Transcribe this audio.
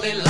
lovely life.